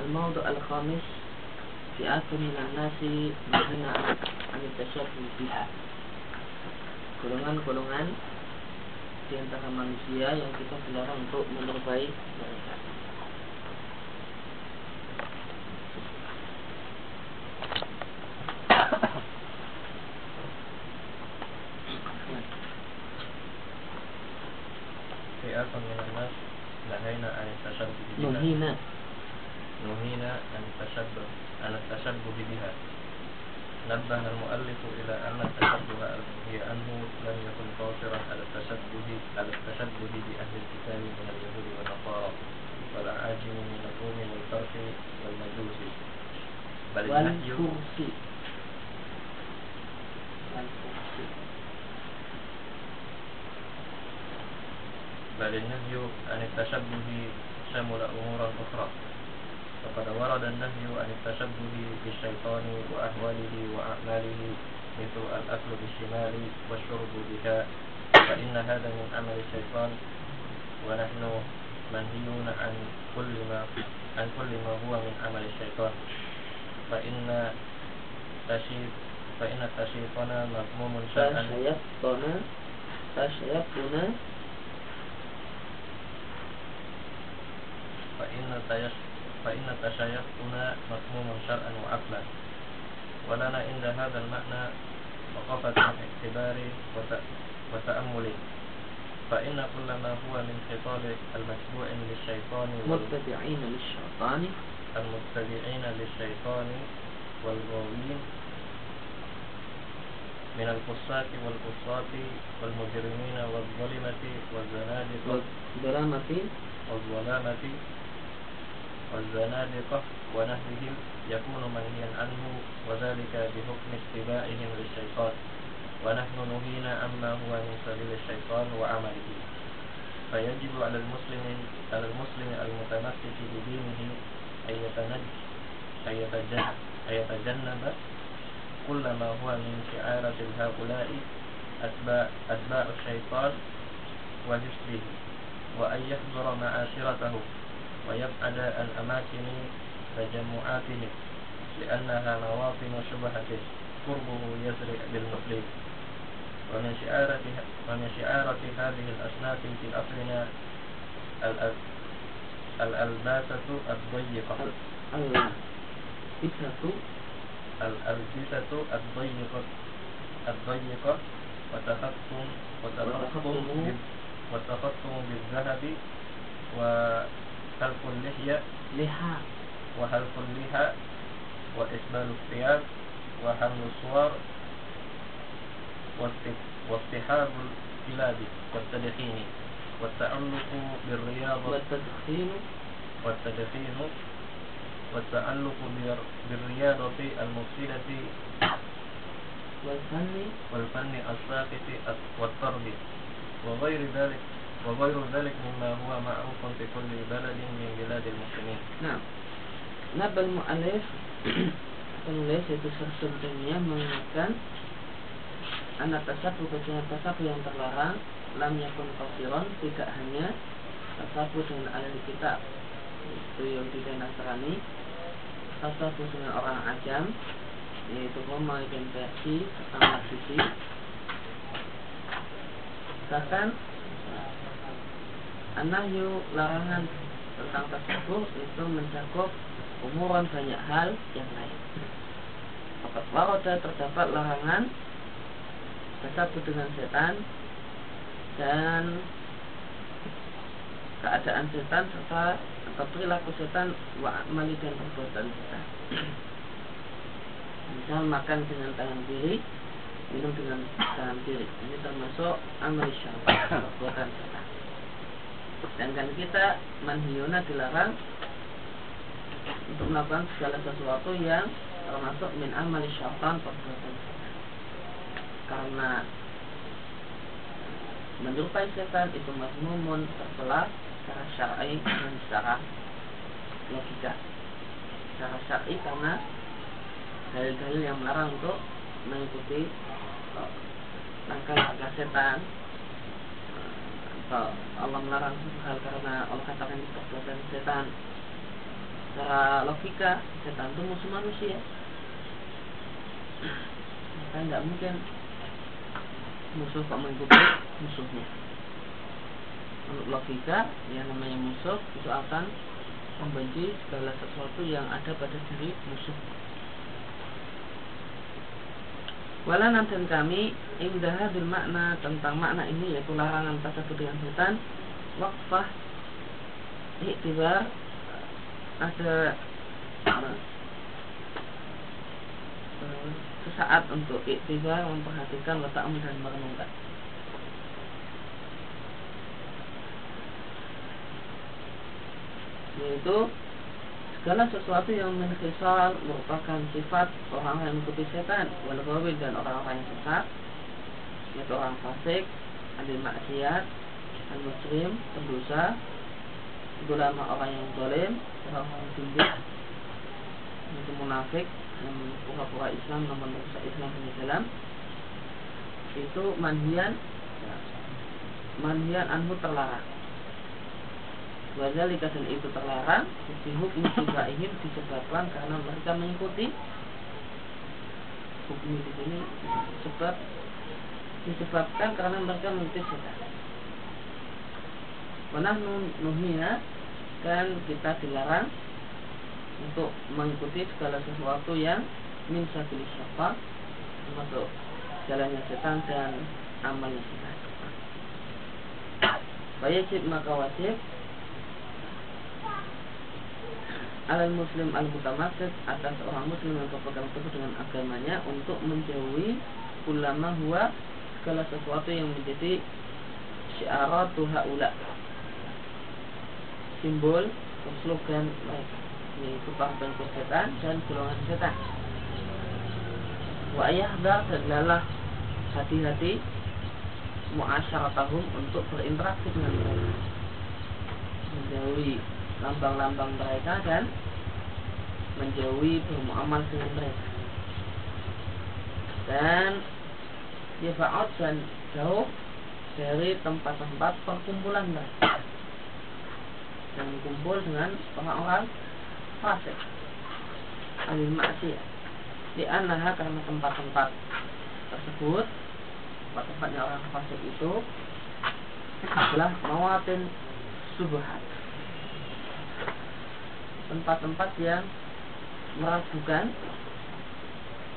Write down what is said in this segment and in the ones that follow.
الموضوع الخامس فئات من الناس نهينا عن التشبه بها golongan-golongan di antara manusia yang kita dilarang untuk menyerupai mereka. فإن تيش فإن تشيخنا مفهوم شرعا وعقلا. ولنا عند هذا المعنى وقفة اعتبار وت- وتأمل فإن كل ما هو من خطاب المتبوع للشيطان وال- متبعين للشيطان. المتبعين للشيطان والغاوين من الفساق والفساق والمجرمين والظلمة والزنادقة. والظلامة. والظلامة والزنادقة ونحوهم يكون منهيا عنه وذلك بحكم اتباعهم للشيطان. ونحن نهينا عما هو من سبيل الشيطان وعمله. فيجب على المسلم على المسلم المتمسك بدينه أن يتنج أن يتجنب, أن يتجنب كل ما هو من شعارة هؤلاء أتباع, أتباع الشيطان وحزبه وأن يحضر معاشرته. ويبعد عن أماكن تجمعاتهم لأنها مواطن شبهة قربه يزرع بالمسلم ومن شعارة ومن شعارة هذه الأصناف في أصلنا الأل- الألباسة الضيقة الألبسة الضيقة الضيقة وتخطم وتخطم وتخطم. بال- وتخطم وحلق اللحية لها وحلق اللحى وإسبال الثياب وحمل الصور واصطحاب الكلاب والتدخين. والتعلق بالرياضة والتدخين. والتدخين. والتعلق بالرياضة المفسدة والفن. والفن الساقط والطرد. وغير ذلك. وغير ذلك مما هو معروف في كل بلد من بلاد المسلمين Nah, Nabal Mu'alif penulis yaitu Syekh Taimiyah mengingatkan anak tasabu bacaan tasabu yang terlarang lam yakun qasiran tidak hanya tasabu dengan ahli kitab yaitu Yahudi dan Nasrani tasabu dengan orang ajam yaitu Romawi dan Persia serta Majusi bahkan Anahyu larangan tentang tersebut itu mencakup umuran banyak hal yang lain. Fakat waroda terdapat larangan tersebut dengan setan dan keadaan setan serta atau perilaku setan wa amali dan perbuatan setan. Misal makan dengan tangan kiri, minum dengan tangan kiri. Ini termasuk amal syaitan, perbuatan setan. Sedangkan kita manhiyuna dilarang untuk melakukan segala sesuatu yang termasuk min amali syaitan perbuatan. Karena menyerupai setan itu mazmumun tercela secara syar'i dan secara logika. Secara syar'i karena dalil-dalil yang melarang untuk mengikuti langkah-langkah setan Allah melarang suatu hal karena Allah katakan itu perbuatan setan. Secara logika setan itu musuh manusia. Maka tidak mungkin. Musuh kok mengikuti musuhnya. Menurut logika yang namanya musuh itu akan membenci segala sesuatu yang ada pada diri musuh Wala dan kami indah makna tentang makna ini yaitu larangan tasabut dengan setan wakfah iktibar ada uh, sesaat untuk iktibar memperhatikan letak dan merenungkan yaitu Segala sesuatu yang memiliki merupakan sifat orang yang mengikuti setan, wal dan orang-orang yang sesat, yaitu orang fasik, adil maksiat, al muslim, pendosa, ulama orang yang zalim, orang-orang tinggi, itu munafik, yang pura-pura Islam namun merusak Islam di dalam. Itu manhian manhian anhu terlarang Wadzalika dan itu terlarang Bihuk musibaihim disebabkan karena mereka mengikuti Hukum di sini sebab disebabkan karena mereka mengikuti setan. Pernah nuhina dan kita dilarang untuk mengikuti segala sesuatu yang min sabili syafar termasuk jalannya setan dan amalnya setan. Wajib maka wajib alal muslim al mutamassid atas orang muslim yang berpegang teguh dengan agamanya untuk menjauhi ulama huwa segala sesuatu yang menjadi syiaratu haula. Simbol slogan mereka. Yaitu paham setan dan golongan setan. Wa yahdar dan lalah hati-hati muasyaratahum untuk berinteraksi dengan mereka. Menjauhi lambang-lambang mereka dan menjauhi bermuamal dengan mereka. Dan Yafa'ud dan jauh dari tempat-tempat perkumpulan mereka. Dan kumpul dengan orang-orang fasik. Alil maksiyah di anaha karena tempat-tempat tersebut tempat-tempatnya orang fasik itu adalah mawatin subhat tempat-tempat yang meragukan.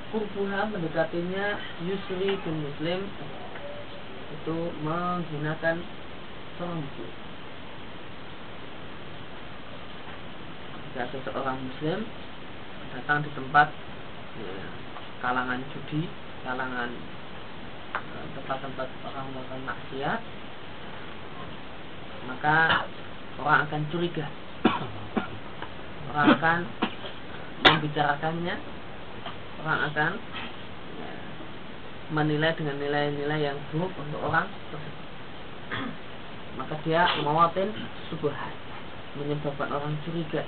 Kurbuha mendekatinya Yusri bin Muslim. Itu menggunakan seorang muslim jika seseorang muslim datang di tempat ya, kalangan judi kalangan eh, tempat-tempat orang melakukan maksiat maka orang akan curiga orang akan membicarakannya orang akan ya, menilai dengan nilai-nilai yang buruk untuk orang tersebut. Maka dia mewatin subhat menyebabkan orang curiga.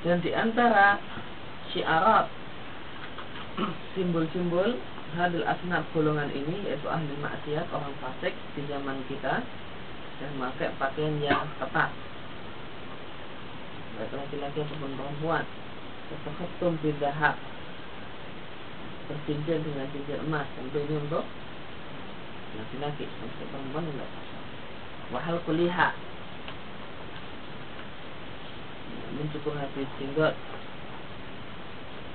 Dan di antara syiarat simbol-simbol hadil asnaf golongan ini yaitu ahli maksiat orang fasik di zaman kita dan memakai pakaian yang ketat baik laki-laki ataupun perempuan. Terketum bidahak Bercincin dengan cincin emas. Tentu ini untuk laki-laki Untuk perempuan enggak Wahal kuliha. Mencukur hati jenggot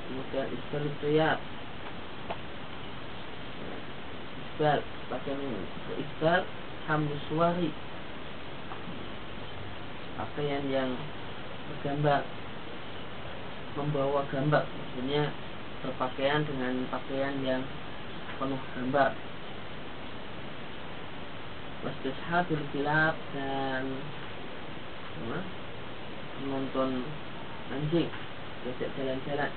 Kemudian isbal tuyat Isbal Pakaian isbal Hamdus suari Pakaian yang bergambar membawa gambar maksudnya berpakaian dengan pakaian yang penuh gambar. Wastishabil kilab dan apa, menonton anjing diajak jalan-jalan.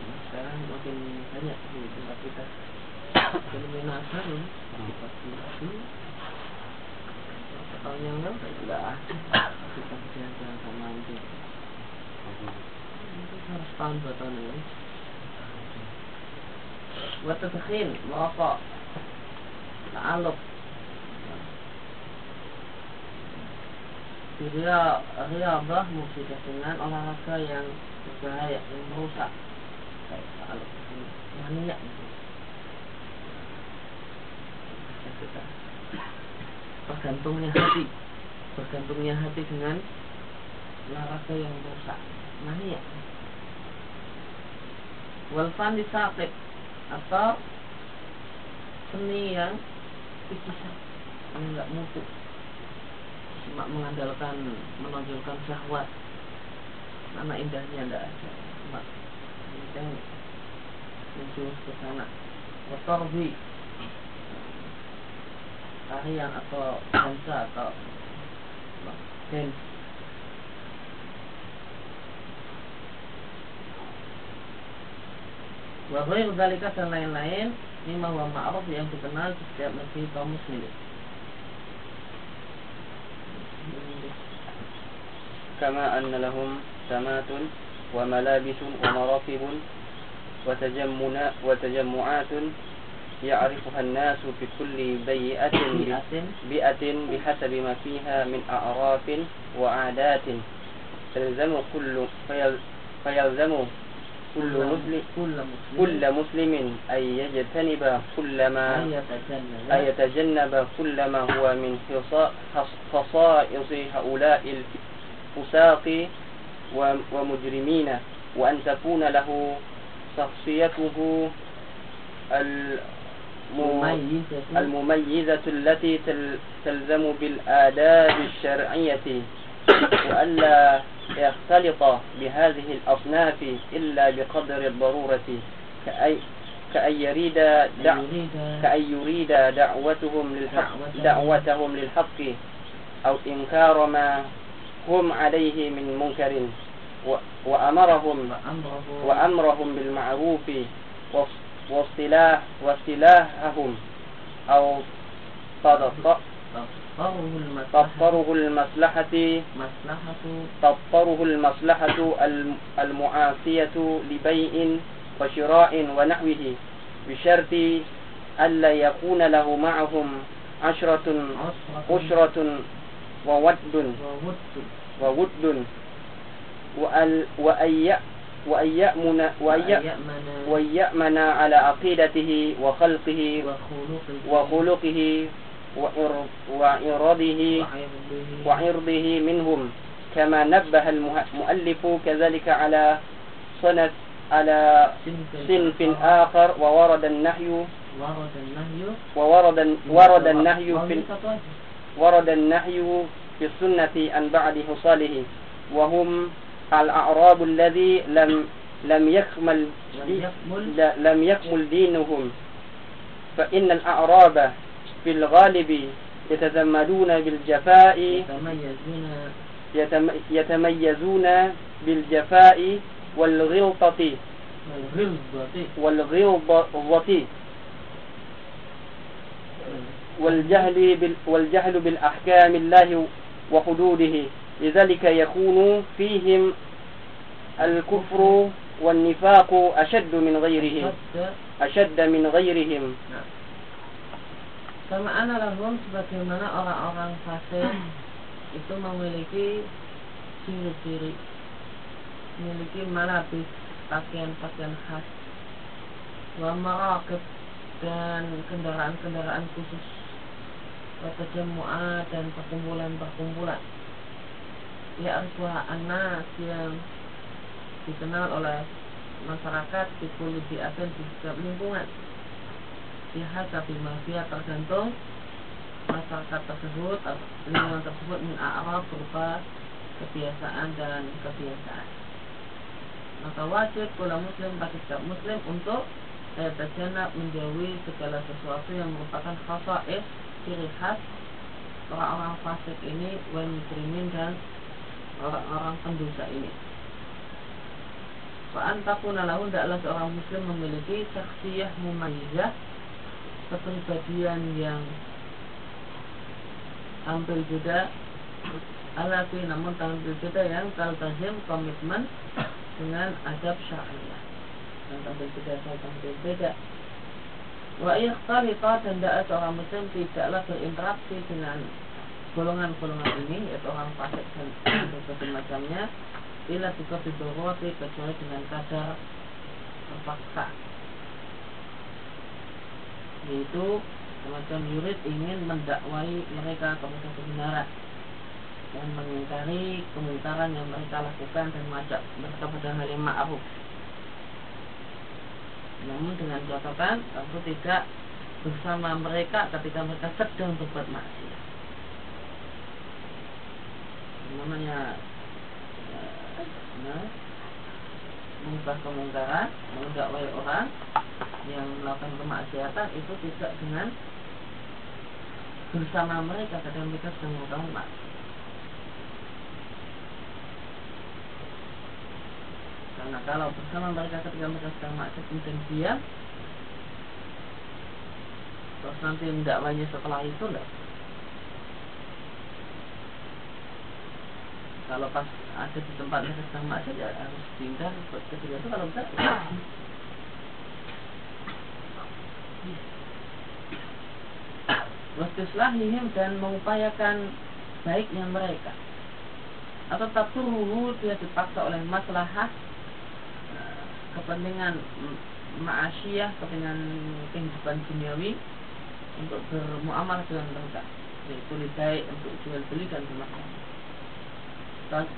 Nah, sekarang makin banyak di tempat kita fenomena ya tahun yang lalu enggak ada kita jalan-jalan sama itu harus tahun dua tahun ini buat tadkhin merokok ta'aluk Ria dengan olahraga yang berbahaya, yang merusak Kayak ta'aluk Mania Bergantungnya hati. Bergantungnya hati dengan olahraga yang merusak Mania Walfan disakit Atau Seni yang Pisah Yang enggak mutu cuma mengandalkan menonjolkan syahwat. Nama indahnya tidak ada. Cuma yang menjurus ke sana. Watorbi Akhian atau bansa atau then Wahai berdalika dan lain-lain. Ini wa ma'ruf yang dikenal di setiap negeri kaum muslim. Kama anna lahum samatun wa malabisun wa marafibun wa tajammu'atun يعرفها الناس في كل بيئة بيئة. بحسب ما فيها من أعراف وعادات. فيلزم كل فيلزم كل مسلم كل مسلم أن يجتنب كل ما أن يتجنب. كل ما هو من خصائص هؤلاء فساق ومجرمين. وأن تكون له شخصيته المميزة. التي تلزم بالآداب الشرعية وألا يختلط بهذه الأصناف إلا بقدر الضرورة كأي كأن يريد دع كأن يريد دعوتهم للحق دعوتهم. للحق أو إنكار ما هم عليه من منكر وأمرهم وأمرهم. بالمعروف واصطلاح واصطلاحهم أو تضطره المصلحة تضطره المصلحة المعافية لبيع وشراء ونحوه بشرط ألا يكون له معهم عشرة عشرة وود. وود. وأن وأن يأمن وأن يأمن على عقيدته وخلقه وخلقه وعرضه وعرضه منهم كما نبه المؤلف كذلك على صنف على صنف آخر وورد النهي وورد ورد النهي في ورد النهي في السنة عن بعد حصاله وهم الأعراب الذي لم لم يكمل لم يكمل دينهم. فإن الأعراب في الغالب يتزمدون بالجفاء يتميزون بالجفاء والغلطة. والغلظة والجهل بال والجهل بالأحكام الله وحدوده. لذلك يكون فيهم الكفر والنفاق أشد من غيرهم أشد من غيرهم Sama ana lahum sebagaimana orang-orang fasik itu memiliki ciri-ciri memiliki malabis pakaian-pakaian khas wa marakib dan kendaraan-kendaraan khusus Watajamu'at dan perkumpulan-perkumpulan Ya arsuha anas yang dikenal oleh masyarakat di kulit di setiap lingkungan. Lihat tapi mafia tergantung masyarakat tersebut lingkungan tersebut mengarah berupa kebiasaan dan kebiasaan. Maka wajib pula muslim bagi setiap muslim untuk eh, terjenab menjauhi segala sesuatu yang merupakan khasais ciri khas orang-orang fasik ini muslimin dan orang-orang pendosa ini. Wa antakuna lahu hendaklah seorang muslim memiliki saksiyah mumayyizah kepribadian yang tampil beda alati namun tampil beda yang kaltazim komitmen dengan adab syariah yang tampil beda saya tampil beda wa ikhtalita dan seorang muslim tidaklah berinteraksi dengan golongan-golongan ini yaitu orang fasik dan berbagai macamnya bila juga roti kecuali dengan kadar terpaksa. Yaitu semacam yurid ingin mendakwai mereka kepada kebenaran dan mengingkari kemungkaran yang mereka lakukan dan mengajak mereka pada hal yang ma'ruf. Namun dengan catatan tentu tidak bersama mereka ketika mereka sedang berbuat maksiat namanya nah, mengubah kemungkaran mendakwai orang yang melakukan kemaksiatan itu tidak dengan bersama mereka ketika mereka sedang melakukan maksiat Karena kalau bersama mereka ketika mereka sedang maksiat kemudian diam, terus nanti mendakwanya setelah itu enggak. Kalau pas ada di tempat mereka sedang maksiat ya harus tinggal ketika itu kalau bisa Wastislahihim dan mengupayakan baiknya mereka. Atau tak perlu dia dipaksa oleh maslahah kepentingan ma'asyiyah, kepentingan kehidupan duniawi untuk bermuamalah dengan mereka. Yaitu baik untuk jual beli dan bermasalah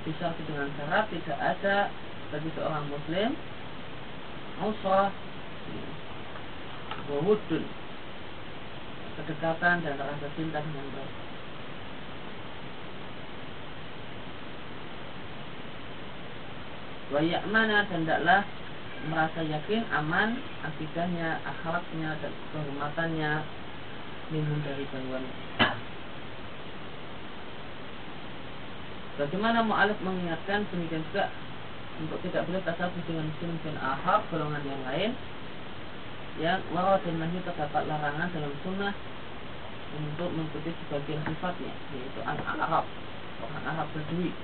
bisa dengan syarat tidak ada bagi seorang muslim. Usrah wahudun kedekatan dan rasa cinta dengan mereka Wayak mana dan tidaklah merasa yakin aman akidahnya, akhlaknya dan kehormatannya minum dari gangguan. Bagaimana mu'alif mengingatkan demikian juga untuk tidak boleh tasawuf dengan muslim dan ahab golongan yang lain yang walau dan nahi terdapat larangan dalam sunnah untuk mengikuti sebagian sifatnya yaitu an-arab orang Arab berdui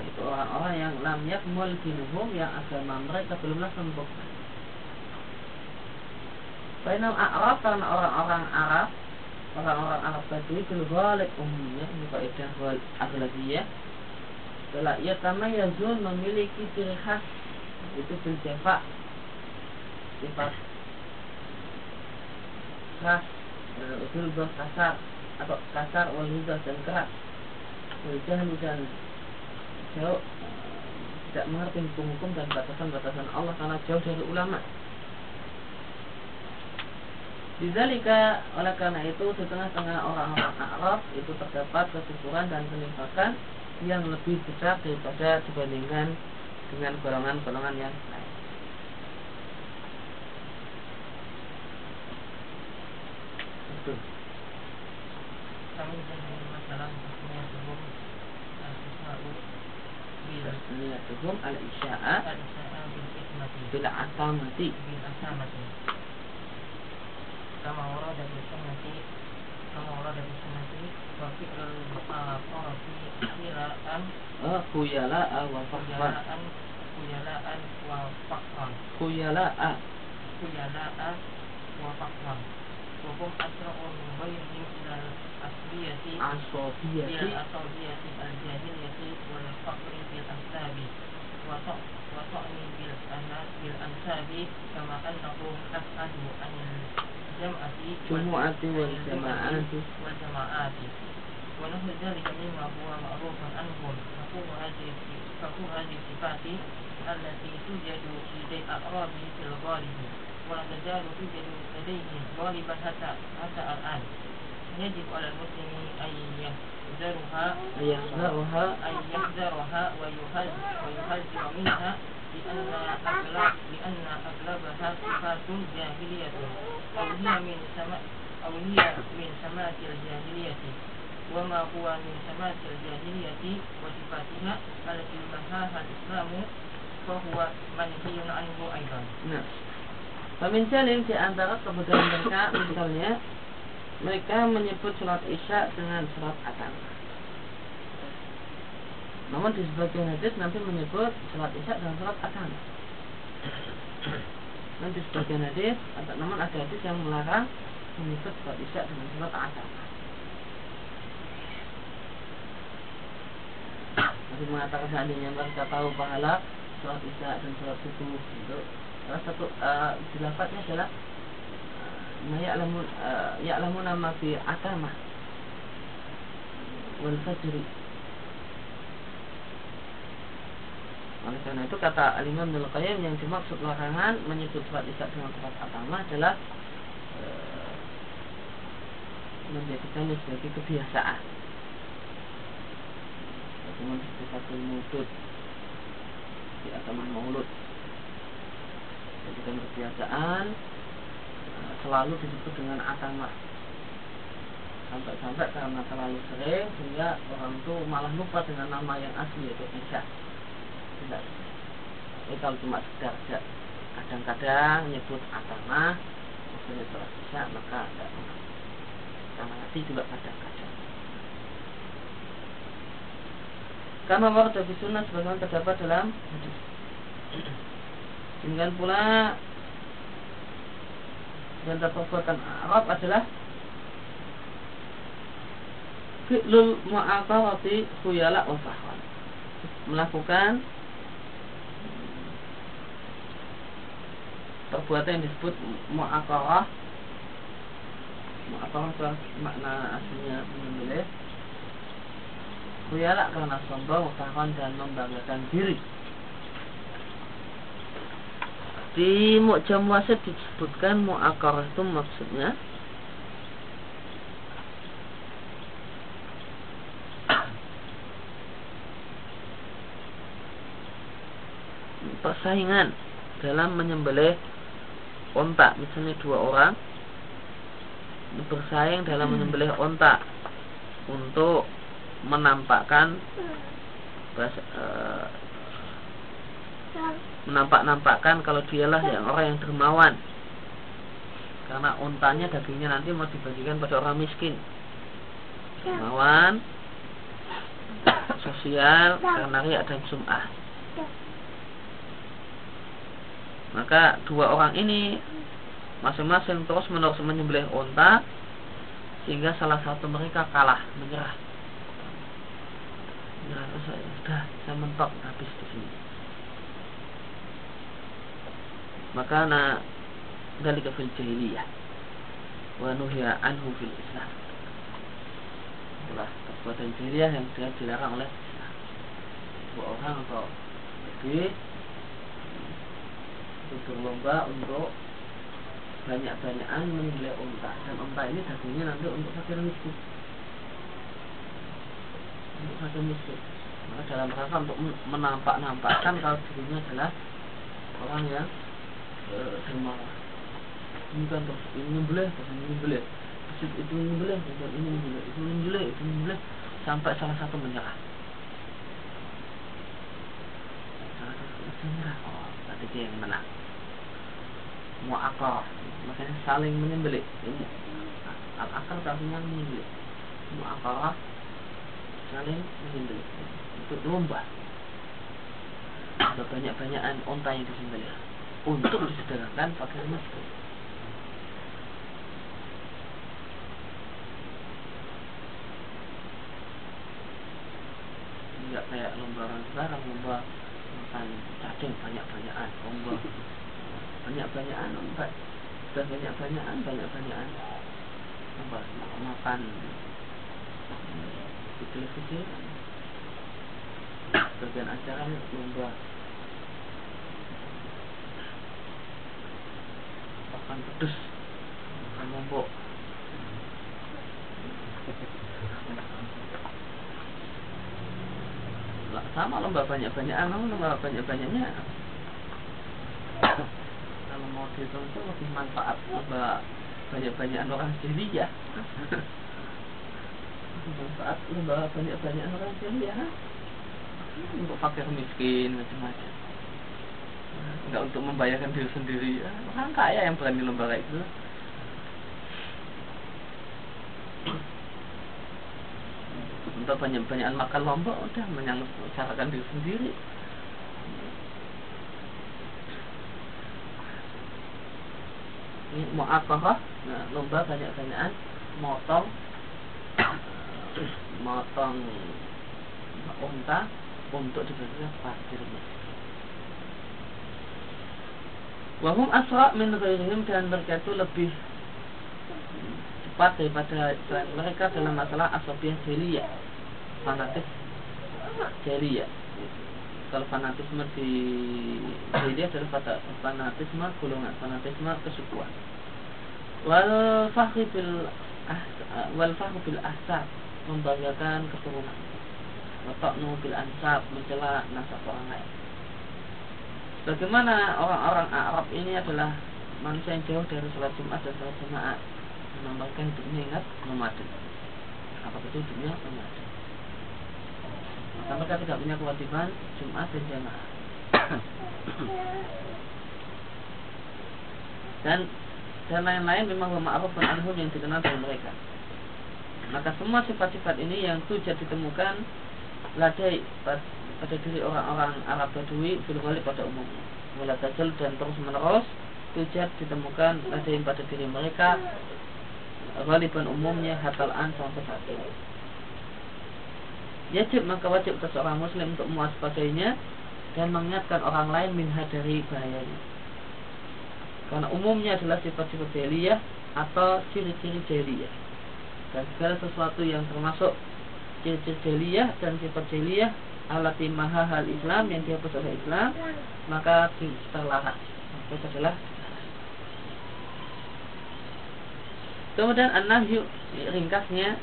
itu orang-orang yang lam yakmul dinuhum yang agama mereka belumlah sempurna. Bainal Arab karena orang-orang Arab orang-orang Arab Badui bil ghalib umumnya ini kaidah aghlabiyah telah ia yazun memiliki ciri khas itu bil jafa sifat khas usul kasar atau kasar wal dan keras wal dan jauh tidak mengerti hukum-hukum dan batasan-batasan Allah karena jauh dari ulama. Dizalika oleh karena itu di tengah-tengah orang-orang Arab itu terdapat kesukuran dan penimpakan yang lebih besar daripada dibandingkan dengan golongan-golongan yang lain. Kami masalah tasmiyatuhum al-isya'a bil asamati kama warada bil sunnati kama warada bil sunnati wa fi'lul mu'aqarati khira'an oh khuyala'a wa fakran khuyala'an wa fakran khuyala'a khuyala'a wa fakran وهم أسرع من غيرهم إلى الأصلية عصبية إلى العصبية الجاهلية والفقر بالأنساب وطعن بالأنساب كما أنهم أبعدوا عن الجمعة جمعة والجماعات. والجماعات ونحو ذلك مما هو معروف عنهم فهو هذه الصفات التي توجد في الأعراب في الغالب ولا تزال توجد لديهم غالبا حتى حتى الآن. يجب على المسلم أن يحذرها يحذرها. أن يحذرها ويحذر منها لأن أغلب لأن أغلبها صفات جاهلية. أو هي من سما أو هي من سمات الجاهلية وما هو من سمات الجاهلية وصفاتها التي نهاها الإسلام فهو منهي عنه أيضا. نعم. Famin jalim di antara kebutuhan mereka misalnya mereka menyebut sholat isya dengan sholat akan. namun di sebagian hadis Nabi menyebut sholat isya dan sholat asar dan di sebagian hadis namun ada hadis yang melarang menyebut sholat isya dengan sholat asar Nabi mengatakan seandainya mereka tahu pahala sholat isya dan sholat subuh itu salah satu uh, adalah ma ya'lamun uh, ya'lamuna ma fi atamah wal fajri oleh karena itu kata Al-Imam Qayyim yang dimaksud larangan menyebut surat isya dengan surat atamah adalah uh, menjadikannya sebagai kebiasaan. Seperti satu maulud di atamah maulud Jadikan kebiasaan selalu disebut dengan atamah sampai-sampai karena terlalu sering sehingga orang itu malah lupa dengan nama yang asli yaitu Isya tidak ini kalau cuma sekedar kadang-kadang nyebut atamah maksudnya sholat Isya maka tidak karena nanti juga kadang-kadang. Karena di sunnah sebagaimana terdapat dalam hadis. Demikian pula dan perbuatan Arab adalah fi'lul mu'aqawati khuyala wa fahwan. Melakukan perbuatan yang disebut mu'aqawah mu'aqawah itu makna aslinya menyembelih khuyala karena sombong fahwan dan membanggakan diri. Di Mu'jam Wasit disebutkan mu'akar itu maksudnya persaingan dalam menyembelih ontak. Misalnya dua orang bersaing dalam menyembelih ontak untuk menampakkan uh, menampak-nampakkan kalau dialah yang orang yang dermawan. Karena untanya dagingnya nanti mau dibagikan pada orang miskin. Dermawan sosial karena riak dan sum'ah maka dua orang ini masing-masing terus menerus menyembelih unta sehingga salah satu mereka kalah menyerah. Saya sudah saya mentok habis di sini. Maka na dalika fil jahiliyah. Wa nuhiya anhu fil Islam. Itulah perbuatan jahiliyah yang dilarang oleh dua orang atau lebih berlomba untuk banyak-banyakan menyembelih unta. Dan unta ini dagingnya nanti untuk fakir miskin untuk fakir miskin maka dalam rangka untuk menampak-nampakkan kalau dirinya adalah orang yang dermawan. Ini kan terus ini nyembelih terus ini nyembelih. Terus itu nyembelih terus ini nyembelih itu nyembelih itu nyembelih. Sampai salah satu menyerah. Salah satu menyerah dia yang menang. Mu'akar makanya saling menyembelih. Ini. Al-akal artinya menyembelih. Mu'akar saling menyembelih. Untuk lomba ada banyak-banyakan onta yang disembelih. Untuk disederhanakan fakir miskin. Enggak kayak lomba orang sekarang lomba makan cacing banyak-banyakan, lomba banyak-banyakan lomba dan banyak-banyakan banyak-banyakan. Lomba makan. Di televisi bagian acara lomba makan pedes. Makan lombok. Sama lomba banyak-banyakan lomba banyak-banyaknya kalau mau dihitung itu lebih manfaat lomba banyak-banyakan orang sendiri ya. Manfaat lomba banyak-banyakan orang sendiri ya. Untuk fakir miskin macam-macam. Nggak untuk membayarkan diri sendiri. Ya, orang kaya yang berani lomba kayak gitu. Untuk banyak-banyakan makan lombok udah menyengsarakan diri sendiri apa nah, lomba banyak-banyakan motong motong unta untuk diberikan parkirnya Wahum asra min ghairihim dan mereka itu lebih cepat daripada mereka dalam masalah asobiah jeliyah fanatis jeliyah kalau fanatisme di jeliyah adalah fanatisme golongan fanatisme kesukuan. Wal fahri bil wal fahri bil membanggakan keturunan. Wataknu bil ansab mencela nasab orang lain. Bagaimana orang-orang Arab ini adalah manusia yang jauh dari sholat Jumat dan sholat jemaat menambahkan hidupnya ingat Ramadan apa itu hidupnya Ramadan maka mereka tidak punya kewajiban Jumat dan jamaah. Dan dan lain-lain memang ma'ruf dan anhum yang dikenal dari mereka. Maka semua sifat-sifat ini yang tujuh ditemukan ladai pada diri orang-orang Arab Badui fil pada umumnya. Mula dan terus menerus tujuh ditemukan ladai pada diri mereka Ghaliban umumnya hatal an sampai saat ini Yajib maka wajib ke seorang muslim untuk mewaspadainya Dan mengingatkan orang lain minha dari bahayanya. Karena umumnya adalah sifat-sifat jahiliyah Atau ciri-ciri jahiliyah. Dan segala sesuatu yang termasuk Ciri-ciri jahiliyah dan sifat jahiliyah Alati maha hal Islam yang dihapus oleh Islam Maka terlarang Itu adalah Kemudian an-nahyu ringkasnya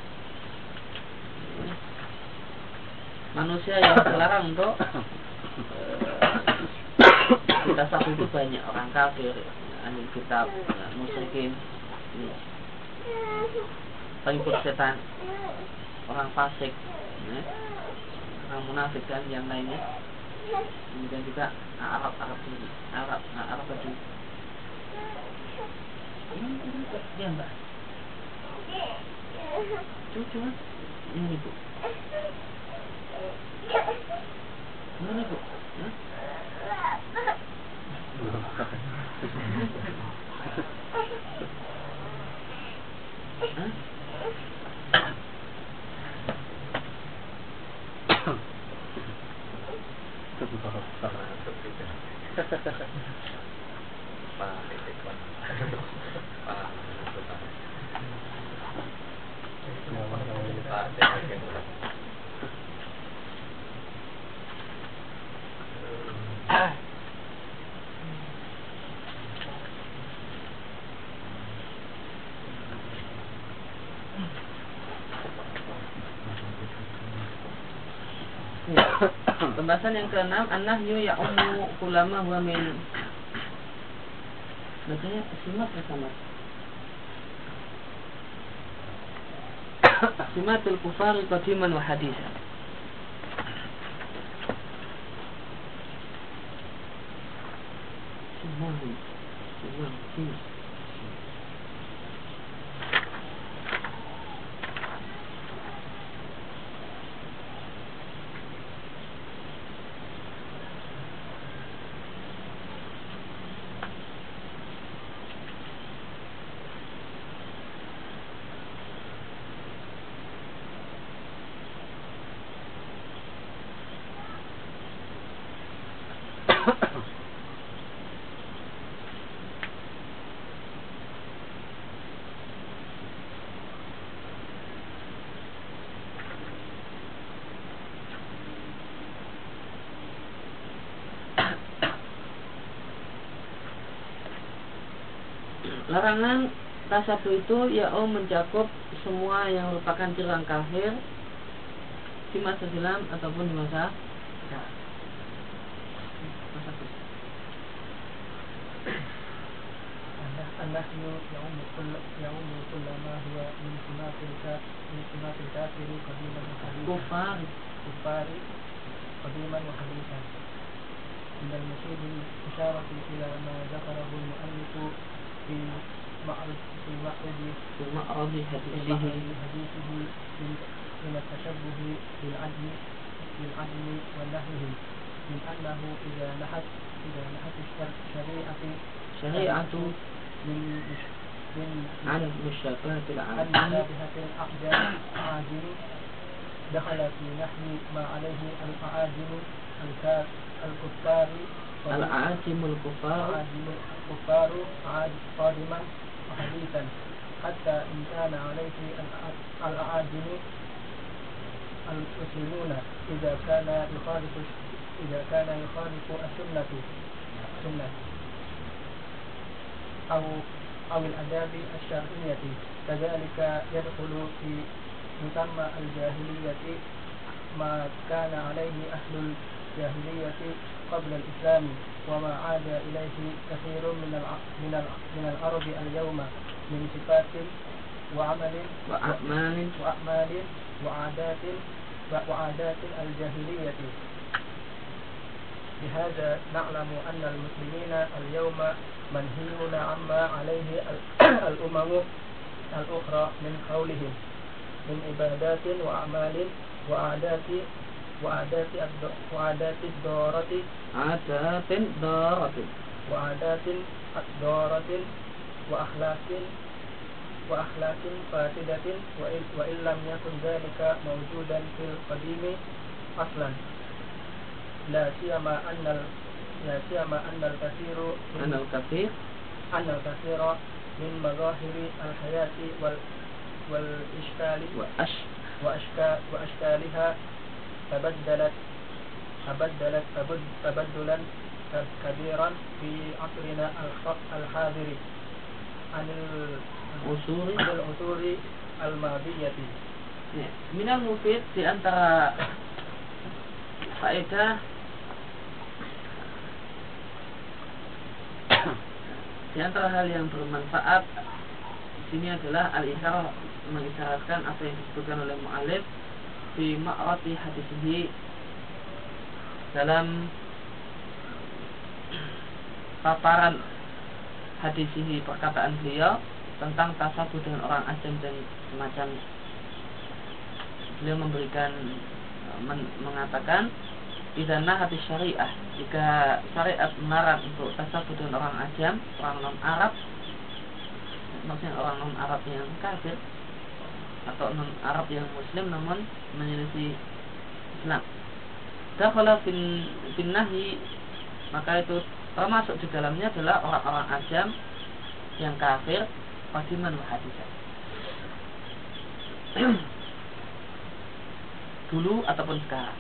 manusia yang terlarang untuk kita satu itu banyak orang kafir, ahli kitab, musyrikin, pengikut setan, orang fasik, ya, orang munafik dan yang lainnya. Kemudian juga Arab Arab ini, Arab Arab tadi. Ini mbak. Cucu Ini bu Mana bu? Hah? Pembahasan yang keenam An-nahyu ya'umu kulama huwa min. Bacanya simak bersama. Simatul kufari qadiman wa hadisan Keterangan tasatu itu ya allah mencakup semua yang merupakan tilang kafir di masa silam ataupun di masa في معرض حديثه من التشبه بالعدل بالعدل ونحوه من أنه إذا نحت إذا نحت الشر- الشريعة شريعة من من عن مشابهة الأعجم الأعاجم دخل في نحو ما عليه الأعاجم الكفار العاجم الكفار الكفار قادما وحديثا حتى إن كان عليه الأع- الأعاجم المسلمون إذا كان يخالف إذا كان يخالف السنة السنة أو أو الآداب الشرعية. كذلك يدخل في مسمى الجاهلية ما كان عليه أهل الجاهلية قبل الإسلام وما عاد إليه كثير من من من العرب اليوم من صفات وعمل وأعمال وأعمال وعادات وعادات الجاهلية. بهذا نعلم أن المسلمين اليوم منهيون عما عليه ال- الأمم الأخرى من قولهم من عبادات وأعمال وعادات وعادات وعادات الدارة. عادات ضارة وعادات دارة وأخلاق وأخلاق فاسدة. وإن, وإن لم يكن ذلك موجودا في القديم أصلا. لا سيما أن ال- لا سيما أن الكثير من أنا الكثير أن الكثير من مظاهر الحياة وال والإشكال وأش وأشكال وأشكالها تبدلت تبدلت تبد- تبدلا ك- كبيرا في عصرنا الخ- الحاضر عن ال- عصور عن العصور الماضية Ya, minal mufid di antara faedah di antara hal yang bermanfaat di sini adalah al-isyarah mengisyaratkan apa yang disebutkan oleh mu'alif di ma'rati hadis ini dalam paparan hadis ini perkataan beliau tentang tasabuh dengan orang ajam dan semacam. Beliau memberikan men- mengatakan idana hati syariah jika syariat melarang untuk tasabuh dengan orang ajam orang non Arab maksudnya orang non Arab yang kafir atau non Arab yang Muslim namun menyelisih Islam. Dakhala fin fin nahi maka itu termasuk di dalamnya adalah orang-orang ajam yang kafir qadiman wa dulu ataupun sekarang.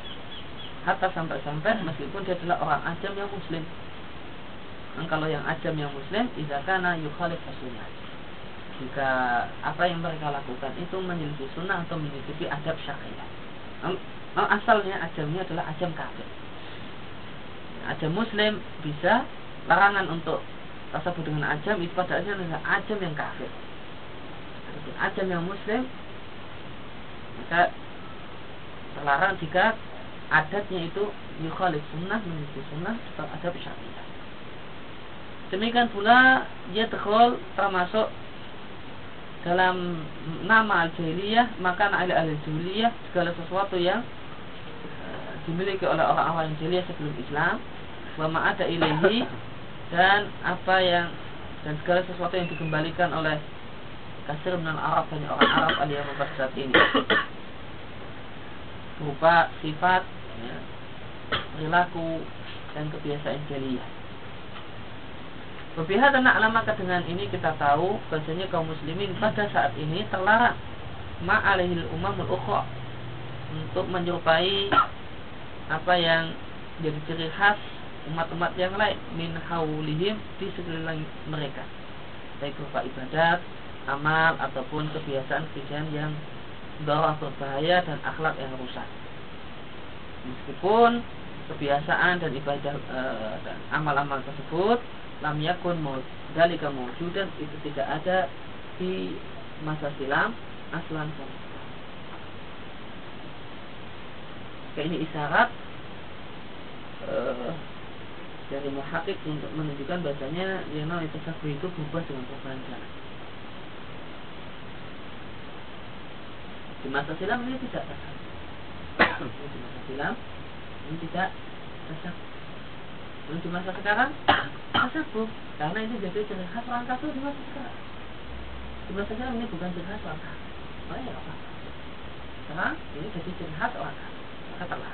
Hatta sampai-sampai meskipun dia adalah orang ajam yang muslim. Dan kalau yang ajam yang muslim idza yukhalif sunnah jika apa yang mereka lakukan itu menyelisih sunnah atau menyelisihi adab syariah. Asalnya ajamnya adalah ajam kafir. Ajam muslim bisa larangan untuk tasabut dengan ajam itu pada asalnya adalah ajam yang kafir. Ajam yang muslim maka terlarang jika adatnya itu yukhalif sunnah menyelisihi sunnah atau adab syariah. Demikian pula dia terkol termasuk dalam nama al-jahiliyah maka ahli ahli jahiliyah segala sesuatu yang eh, dimiliki oleh orang-orang jahiliyah sebelum Islam wa ada ilahi dan apa yang dan segala sesuatu yang dikembalikan oleh kasir Arab banyak orang Arab aliyah pada saat ini. Berupa sifat ya, perilaku dan kebiasaan jahiliyah Berpihak dan maka dengan ini kita tahu bahasanya kaum muslimin pada saat ini terlarang. Ma'alihil umamul ukhra untuk menyerupai apa yang jadi ciri khas umat-umat yang lain. Min haulihim di sekeliling mereka. Baik berupa ibadat, amal ataupun kebiasaan-kebiasaan yang darah berbahaya dan akhlak yang rusak. Meskipun kebiasaan dan ibadah e, dan amal-amal tersebut lam yakun dalika mawjudan itu tidak ada di masa silam aslan sama ini isyarat eh, dari muhakik untuk menunjukkan bahasanya Yano itu sabu itu berubah dengan perubahan zaman. Di masa silam ini tidak tasab. di masa silam ini tidak tasab. Di masa sekarang tasabbuh karena ini jadi ciri khas orang kafir di masa sekarang. Di masa sekarang ini bukan ciri khas orang kafir. Oh ya apa? Sekarang ini jadi ciri khas orang kafir. Maka telah.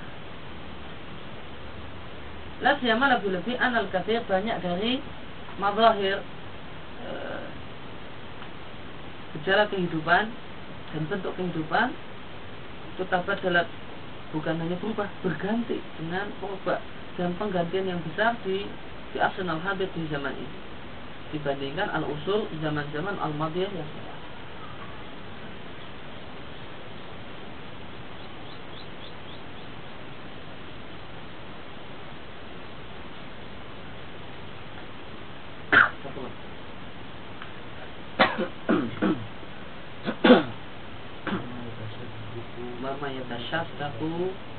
Lebih-lebih anal kafir banyak dari mazahir eh, gejala kehidupan dan bentuk kehidupan itu dalam bukan hanya berubah berganti dengan pengubah dan penggantian yang besar di di arsenal hadir di zaman ini. Dibandingkan al usul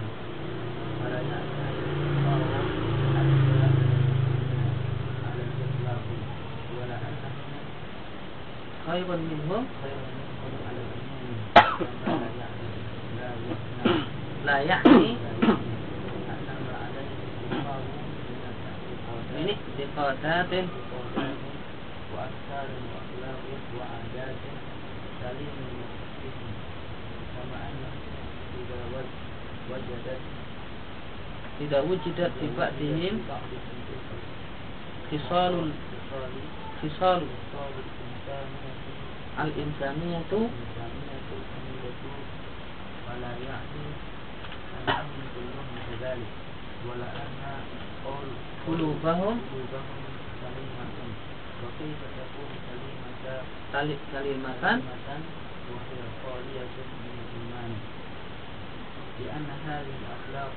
خير منهم لا يعني من اعتقادات وأفكار وأخلاق وعادات سليم المسلمين كما أنه إذا وجدت إذا وجدت في بعضهم خصال خصال الإنسانية ولا يعني أنهم كلهم كذلك ولا أن قلوبهم سليمة وكيف تكون سليمة سليمة وهي خالية من الإيمان لأن هذه الأخلاق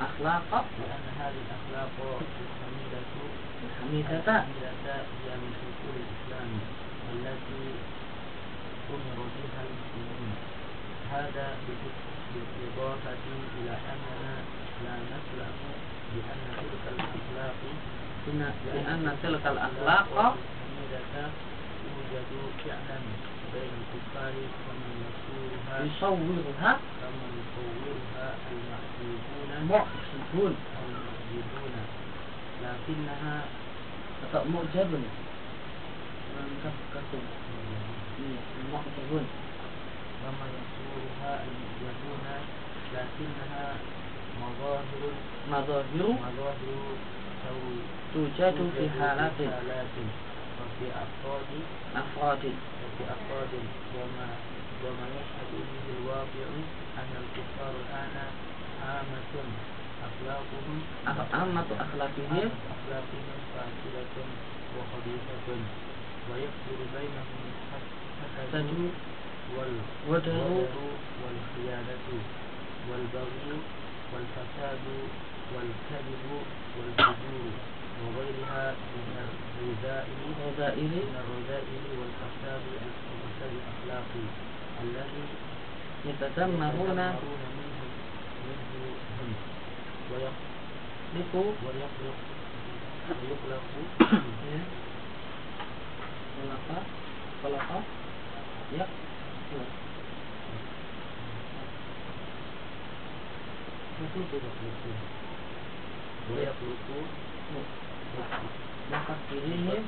أخلاق لأن هذه الأخلاق الحميدة الحميدة هي من أصول الإسلام التي أمر بها المسلمون. هذا بالإضافة إلى أننا لا نسلم بأن تلك الأخلاق لأن تلك الأخلاق توجد فعلا بين الكفار ومن يصورها يصورها كما يصورها المحسوبون المحسوبون المحسوبون لكنها معجب منكفكة المحجبون كما يصورها المحجبون لكنها مظاهر مظاهر مظاهر توجد في حالات وفي أفراد أفراد. وفي أفراد وما وما يشهد به الواقع أن الكفار الآن عامة أخلاقهم عامة أخلاقهم. أخلاقهم فاسدة وخبيثة ويكثر بينهم الحسد والودر والخيانة والبغي والفساد والكذب والفجور. وغيرها من الرذائل من الرذائل والفساد والفساد الأخلاقي الذي يتذمرون منه منه هم ويخلق ويخلق ويخلق خلق خلق يخلق يخلق ويخلق مفكريهم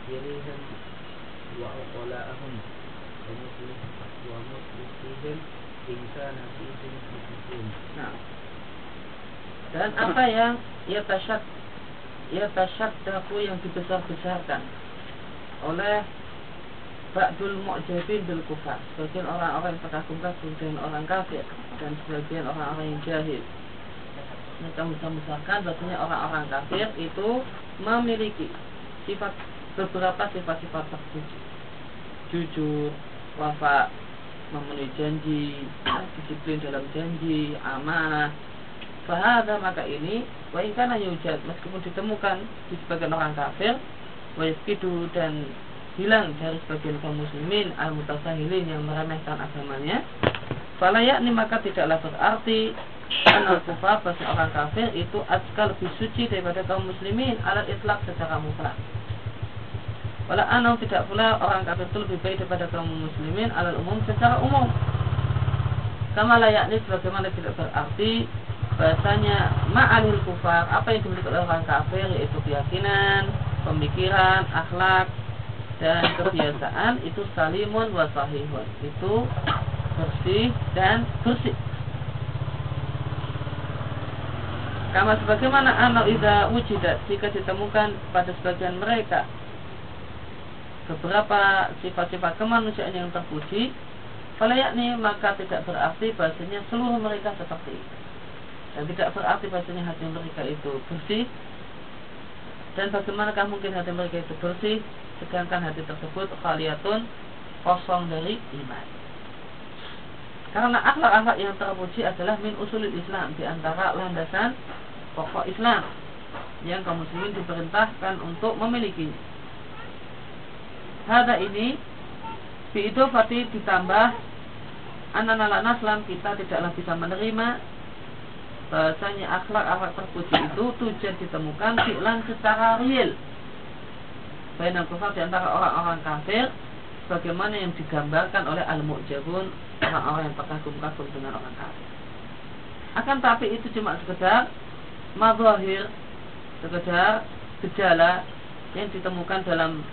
وعقلاءهم ومصلحيهم إن كان فيهم مصلحون Nah. Dan apa yang ia tasyad ia tasyaddaku yang dibesar-besarkan oleh Ba'dul mu'jabin bil kufar Sebagian orang-orang yang terkagum-kagum dengan orang kafir Dan sebagian orang-orang yang jahil mereka besar-besarkan bahasanya orang-orang kafir itu memiliki sifat beberapa sifat-sifat terpuji jujur wafa memenuhi janji, disiplin dalam janji, amanah. Fahada maka ini waingkana yujad meskipun ditemukan di sebagian orang kafir, wayaskidu dan hilang dari sebagian kaum muslimin al mutasahilin yang meremehkan agamanya. Fala yakni maka tidaklah berarti al kufar bagi orang kafir itu azkar lebih suci daripada kaum muslimin alat itlak secara mutlak. Wala anau tidak pula orang kafir itu lebih baik daripada kaum muslimin alal umum secara umum. Kama layaknya sebagaimana tidak berarti bahasanya ma'alil kufar apa yang dimiliki oleh orang kafir yaitu keyakinan, pemikiran, akhlak dan kebiasaan itu salimun wa sahihun. Itu bersih dan bersih. Kama sebagaimana anak ida wujidat jika ditemukan pada sebagian mereka beberapa sifat-sifat kemanusiaan yang terpuji kalau yakni maka tidak berarti bahasanya seluruh mereka seperti itu dan tidak berarti bahasanya hati mereka itu bersih. Dan bagaimanakah mungkin hati mereka itu bersih? Sedangkan hati tersebut khaliyatun kosong dari iman. Karena akhlak-akhlak yang terpuji adalah min usulil Islam di antara landasan pokok Islam yang kaum muslimin diperintahkan untuk memiliki. Hada ini Fi fati ditambah Anak-anak naslam kita tidaklah bisa menerima Bahasanya akhlak-akhlak terpuji itu Tujuan ditemukan fi'lan secara real. Bainal kufar di antara orang-orang kafir Bagaimana yang digambarkan oleh al-mu'jabun Orang-orang yang terkagum-kagum dengan orang kafir. Akan tapi itu cuma sekedar Madhahir Sekedar gejala yang ditemukan dalam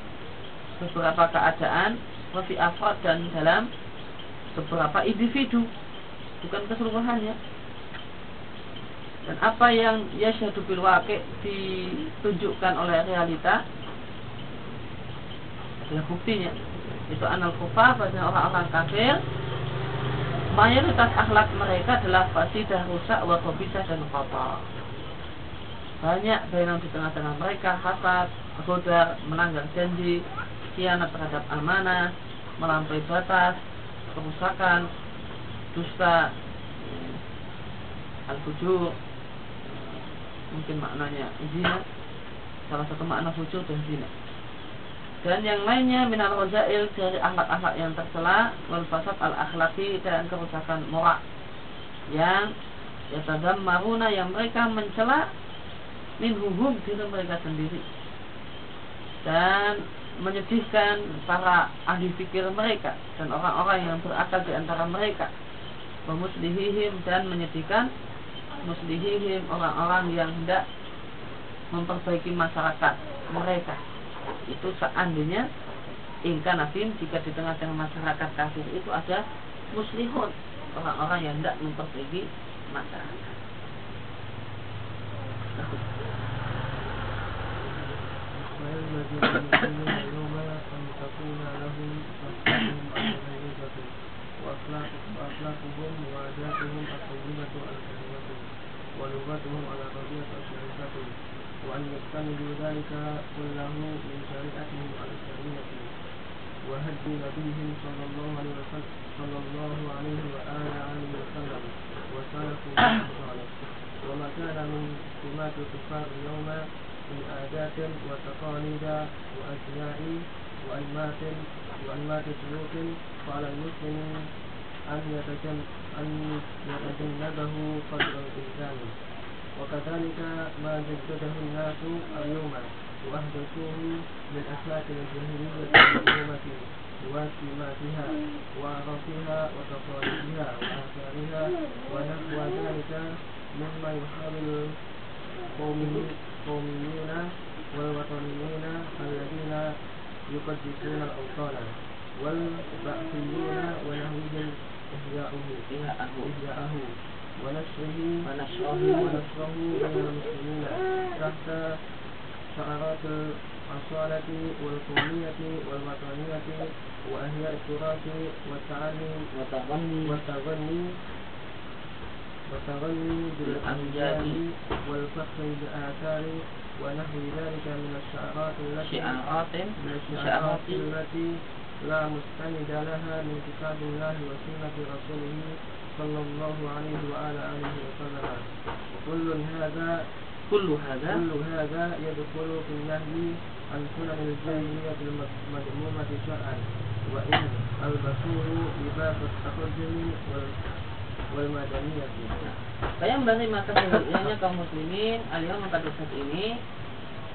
beberapa keadaan wafi afrad dan dalam beberapa individu bukan keseluruhannya. Dan apa yang yasyadu bil waqi ditunjukkan oleh realita adalah buktinya. Itu anal kufar pada orang-orang kafir mayoritas akhlak mereka adalah fasidah rusak wa dan kotor banyak yang di tengah-tengah mereka hasad, godar, menanggar janji, khianat terhadap amanah, melampaui batas, kerusakan, dusta, al-fujur, mungkin maknanya zina, salah satu makna fujur dan zina. Dan yang lainnya minal rozail dari akhlak-akhlak yang tercela, wal fasad al-akhlaki dan kerusakan moral. Yang yatazam maruna yang mereka mencela min huhum diri mereka sendiri. Dan menyedihkan para ahli fikir mereka dan orang-orang yang berakal di antara mereka. Memuslihihim dan menyedihkan muslihihim orang-orang yang hendak memperbaiki masyarakat mereka. Itu seandainya ingka nafim jika di tengah-tengah masyarakat kafir itu ada muslihun orang-orang yang hendak memperbaiki masyarakat الذي يؤمنون اليوم أن تكون لهم مصلحتهم الطيبة وأخلاقهم وعاداتهم الطيبة الكريمة ولغتهم على طبيعة الشريفة وأن يستندوا ذلك كله من شريعتهم الكريمة وهدي نبيهم صلى الله عليه وسلم صلى الله عليه وآله وسلم وسلكوا وما كان من سمات الكفار اليوم من عادات وتقاليد وأشياء وأنماط وأنماط سلوك فعلى المسلم أن يتجنبه قدر الإنسان. وكذلك ما جدده الناس اليوم وأحدثوه من أخلاق الجاهلية الأمة وسماتها وعرفها وتقاليدها وآثارها ونحو ذلك مما يحاول قومه القوميون والوطنيون الذين يقدسون الأوطان والبعثيون إحياؤه إحياءه ونشره. ونشره. ونشره بين المسلمين تحت شعارات الأصالة والقومية والوطنية وأحياء التراث والتعلم والتغني. والتغني بالأمجاد والفخر بالآثار ونحو ذلك من الشعارات التي من الشعارات التي لا مستند لها من كتاب الله وسنة رسوله صلى الله عليه وعلى آله وسلم. كل هذا كل هذا كل هذا يدخل في النهي عن سنن الجاهلية المذمومة شرعا وإن البسوه لباس التقدم wal ya, Saya membahas mata selanjutnya kaum muslimin alihah mengkader ini.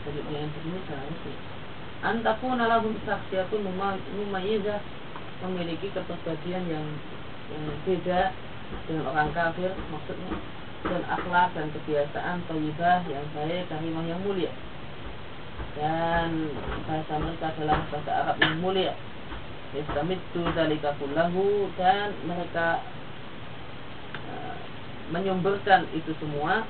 Selanjutnya yang begini seharusnya antaku lahum saksiatu mumayyizah memiliki kepribadian yang, yang beda dengan orang kafir maksudnya. Dan akhlak dan kebiasaan thayyibah yang baik kalimah yang mulia. Dan bahasa mereka adalah bahasa Arab yang mulia. Yastamittu dzalika kullahu. Dan mereka menyumberkan itu semua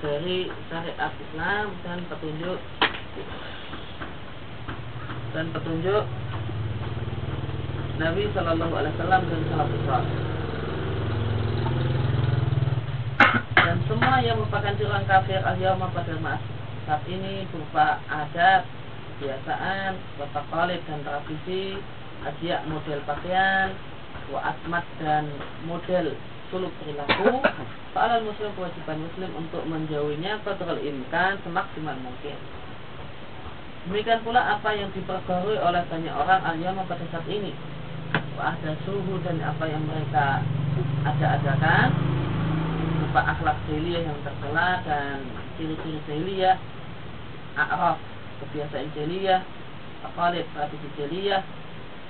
dari syariat Islam dan petunjuk dan petunjuk Nabi Shallallahu Alaihi Wasallam dan sahabat. Dan semua yang merupakan orang kafir al-yawma pada mas saat ini berupa adat, kebiasaan, kota khalid dan tradisi, ajiak model pakaian, wa asmat dan model suluk perilaku, Fa'alal muslim kewajiban muslim untuk menjauhinya Qadral imkan semaksimal mungkin. Demikian pula apa yang diperbarui oleh banyak orang al pada saat ini. Ada suhu dan apa yang mereka ada-adakan. Berupa akhlak jahiliyah yang tercela dan ciri-ciri jahiliyah. A'raf, kebiasaan jahiliyah. Aqalid, tradisi jahiliyah.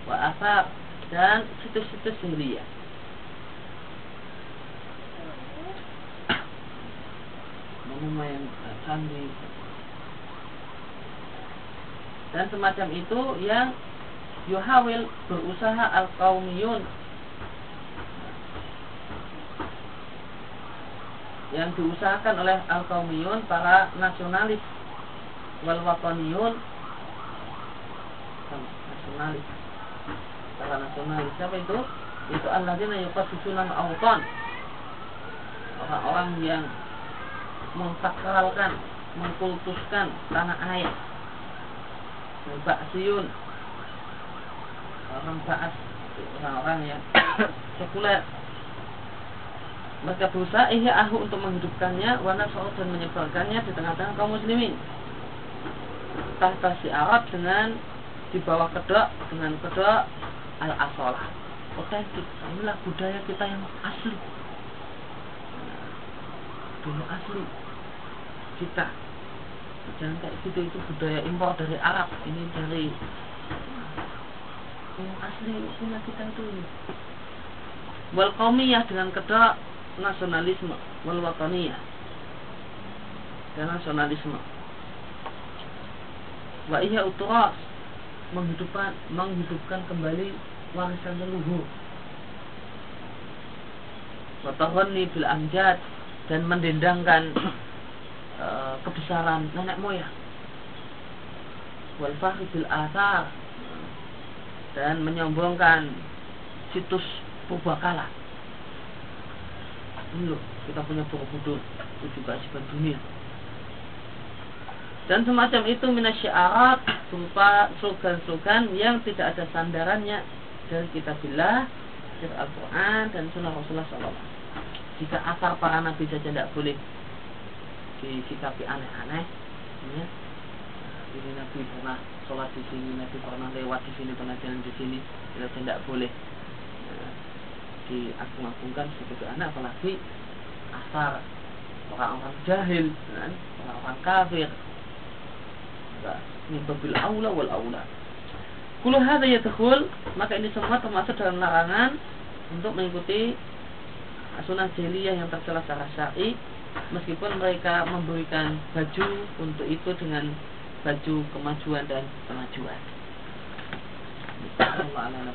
Wa asar dan situs-situs jahiliyah rumah yang dan semacam itu yang yuhawil berusaha al kaumiyun yang diusahakan oleh al kaumiyun para nasionalis. Wal wataniyun nasionalis. Para nasionalis. Siapa itu? Itu alladzina yuqaddisuna al-awtan. Orang-orang yang mengsakralkan, mengkultuskan tanah air. Baksiun orang baas orang-orang yang sekuler. Mereka berusaha ahu untuk menghidupkannya warna soal dan menyebarkannya di tengah-tengah kaum muslimin. Tahta si Arab dengan di bawah kedok dengan kedok al asolah otentik inilah budaya kita yang asli budaya asli kita. Jangan kayak gitu itu budaya impor dari Arab ini dari yang asli punya kita itu. Wal qawmiyah dengan kedua nasionalisme. Wal wataniyah dan nasionalisme. Wa iya menghidupkan menghidupkan kembali warisan leluhur. Wa bil amjad dan mendendangkan uh, kebesaran nenek moyang. Wal asar dan menyombongkan situs purbakala ini loh kita punya Borobudur itu juga sifat dunia. Dan semacam itu minasyiarat berupa slogan-slogan yang tidak ada sandarannya dari kitabillah dari Al-Quran dan sunnah Rasulullah SAW jika asal para nabi saja tidak boleh disikapi aneh-aneh ya. ini nabi pernah sholat di sini nabi pernah lewat di sini pernah jalan di sini kita tidak boleh ya, diagung-agungkan sebagai anak apalagi asar orang-orang jahil kan? orang-orang kafir ini babil aula wal aula Kulu hadha maka ini semua termasuk dalam larangan untuk mengikuti sunnah jahiliyah yang tercela secara syar'i meskipun mereka memberikan baju untuk itu dengan baju kemajuan dan kemajuan. Allah ala